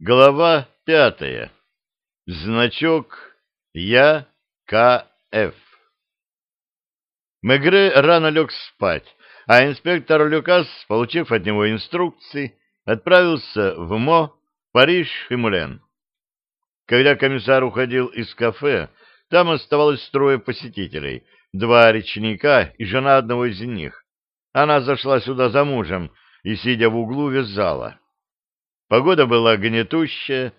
Глава пятая. Значок Я К.Ф. Мегре рано лег спать, а инспектор Люкас, получив от него инструкции, отправился в МО, Париж и Мулен. Когда комиссар уходил из кафе, там оставалось трое посетителей, два речника и жена одного из них. Она зашла сюда за мужем и, сидя в углу, вязала. Погода была гнетущая,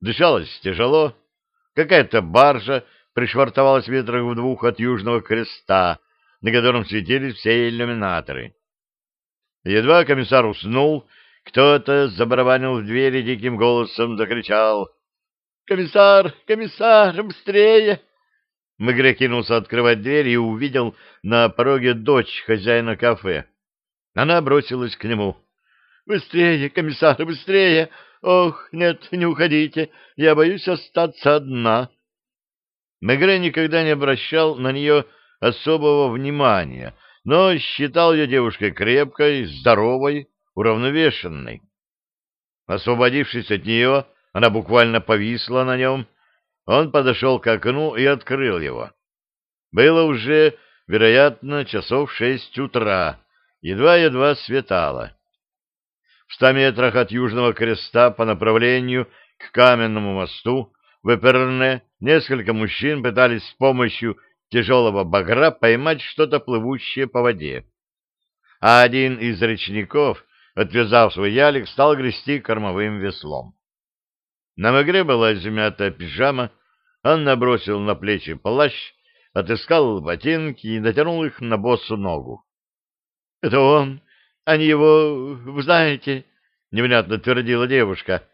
дышалось тяжело. Какая-то баржа пришвартовалась метрах в двух от Южного Креста, на котором светились все иллюминаторы. Едва комиссар уснул, кто-то забарабанил в двери диким голосом, закричал. «Комиссар! Комиссар! Быстрее!» Мегре кинулся открывать дверь и увидел на пороге дочь хозяина кафе. Она бросилась к нему. Быстрее, комиссар, быстрее! Ох, нет, не уходите, я боюсь остаться одна. Мегре никогда не обращал на нее особого внимания, но считал ее девушкой крепкой, здоровой, уравновешенной. Освободившись от нее, она буквально повисла на нем. Он подошел к окну и открыл его. Было уже, вероятно, часов шесть утра, едва-едва светало. В ста метрах от Южного Креста по направлению к Каменному мосту в Эперне несколько мужчин пытались с помощью тяжелого багра поймать что-то плывущее по воде. А один из речников, отвязав свой ялик, стал грести кормовым веслом. На Мегре была измята пижама, он набросил на плечи плащ, отыскал ботинки и натянул их на босу ногу. — Это он, они его, вы знаете, — невнятно твердила девушка.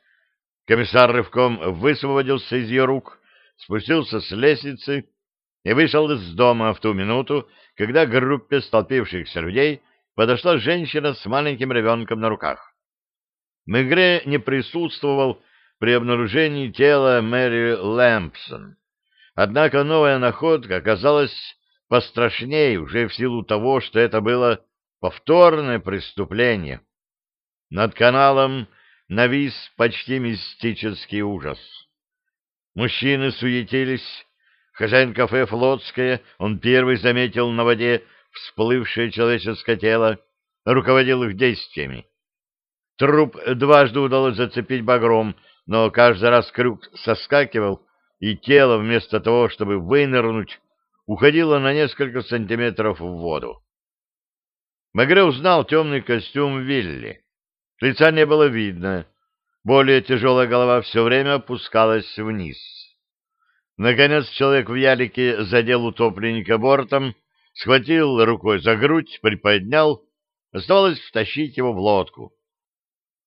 Комиссар рывком высвободился из ее рук, спустился с лестницы и вышел из дома в ту минуту, когда к группе столпившихся людей подошла женщина с маленьким ребенком на руках. Мегре не присутствовал при обнаружении тела Мэри Лэмпсон. Однако новая находка оказалась пострашнее уже в силу того, что это было Повторное преступление. Над каналом навис почти мистический ужас. Мужчины суетились. Хозяин кафе «Флотское», он первый заметил на воде всплывшее человеческое тело, руководил их действиями. Труп дважды удалось зацепить багром, но каждый раз крюк соскакивал, и тело, вместо того, чтобы вынырнуть, уходило на несколько сантиметров в воду. Магре узнал темный костюм Вилли. Лица не было видно. Более тяжелая голова все время опускалась вниз. Наконец человек в ялике задел утопленника бортом, схватил рукой за грудь, приподнял, оставалось втащить его в лодку.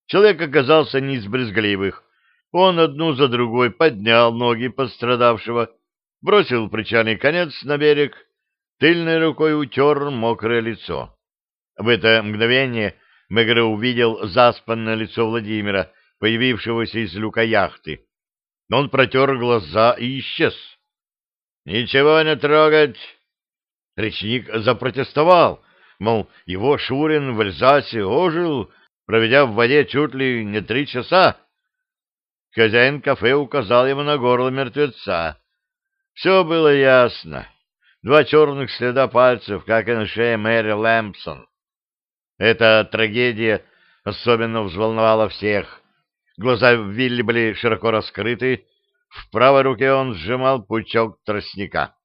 Человек оказался не из брезгливых. Он одну за другой поднял ноги пострадавшего, бросил причальный конец на берег, тыльной рукой утер мокрое лицо. В это мгновение Мегре увидел заспанное лицо Владимира, появившегося из люка яхты. Он протер глаза и исчез. «Ничего не трогать!» Речник запротестовал, мол, его Шурин в Эльзасе ожил, проведя в воде чуть ли не три часа. Хозяин кафе указал ему на горло мертвеца. Все было ясно. Два черных следа пальцев, как и на шее Мэри Лэмпсон. Эта трагедия особенно взволновала всех. Глаза Вилли были широко раскрыты, в правой руке он сжимал пучок тростника.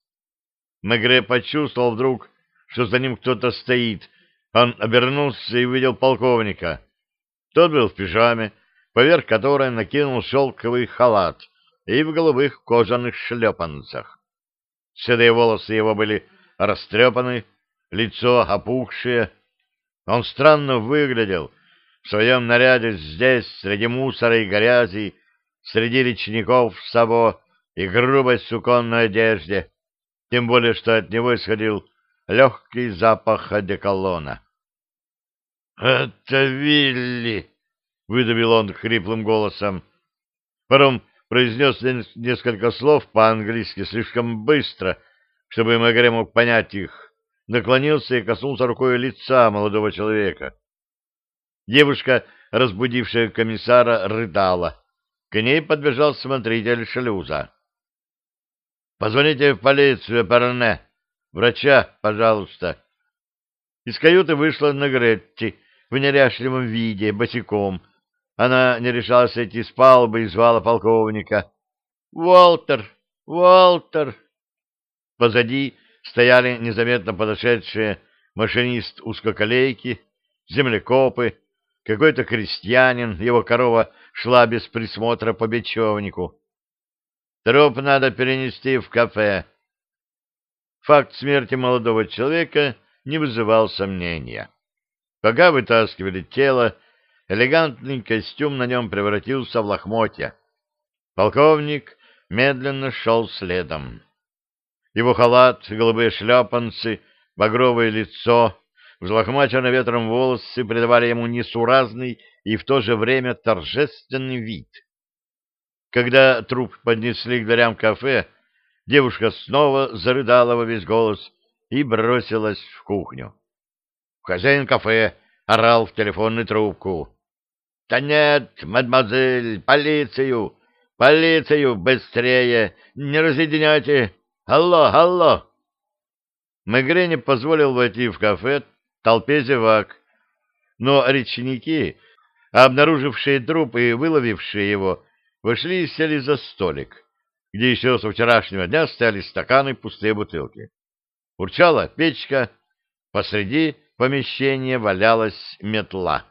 Мегре почувствовал вдруг, что за ним кто-то стоит. Он обернулся и увидел полковника. Тот был в пижаме, поверх которой накинул шелковый халат и в голубых кожаных шлепанцах. Седые волосы его были растрепаны, лицо опухшее, он странно выглядел в своем наряде здесь, среди мусора и грязи, среди речников в сабо и грубой суконной одежде, тем более, что от него исходил легкий запах одеколона. — Это Вилли! — выдавил он хриплым голосом. Потом произнес несколько слов по-английски слишком быстро, чтобы Мегре мог понять их наклонился и коснулся рукой лица молодого человека. Девушка, разбудившая комиссара, рыдала. К ней подбежал смотритель шлюза. — Позвоните в полицию, Парне. Врача, пожалуйста. Из каюты вышла Нагретти в неряшливом виде, босиком. Она не решалась идти с палубы и звала полковника. «Уолтер! Уолтер!» Позади стояли незаметно подошедшие машинист узкоколейки, землекопы, какой-то крестьянин, его корова шла без присмотра по бечевнику. Труп надо перенести в кафе. Факт смерти молодого человека не вызывал сомнения. Пока вытаскивали тело, элегантный костюм на нем превратился в лохмотья. Полковник медленно шел следом. Его халат, голубые шлепанцы, багровое лицо, взлохмаченные ветром волосы придавали ему несуразный и в то же время торжественный вид. Когда труп поднесли к дверям кафе, девушка снова зарыдала во весь голос и бросилась в кухню. Хозяин кафе орал в телефонную трубку. — Да нет, мадемуазель, полицию! Полицию! Быстрее! Не разъединяйте! Алло, алло! Мегре не позволил войти в кафе толпе зевак, но речники, обнаружившие труп и выловившие его, вошли и сели за столик, где еще со вчерашнего дня стояли стаканы пустые бутылки. Урчала печка, посреди помещения валялась метла.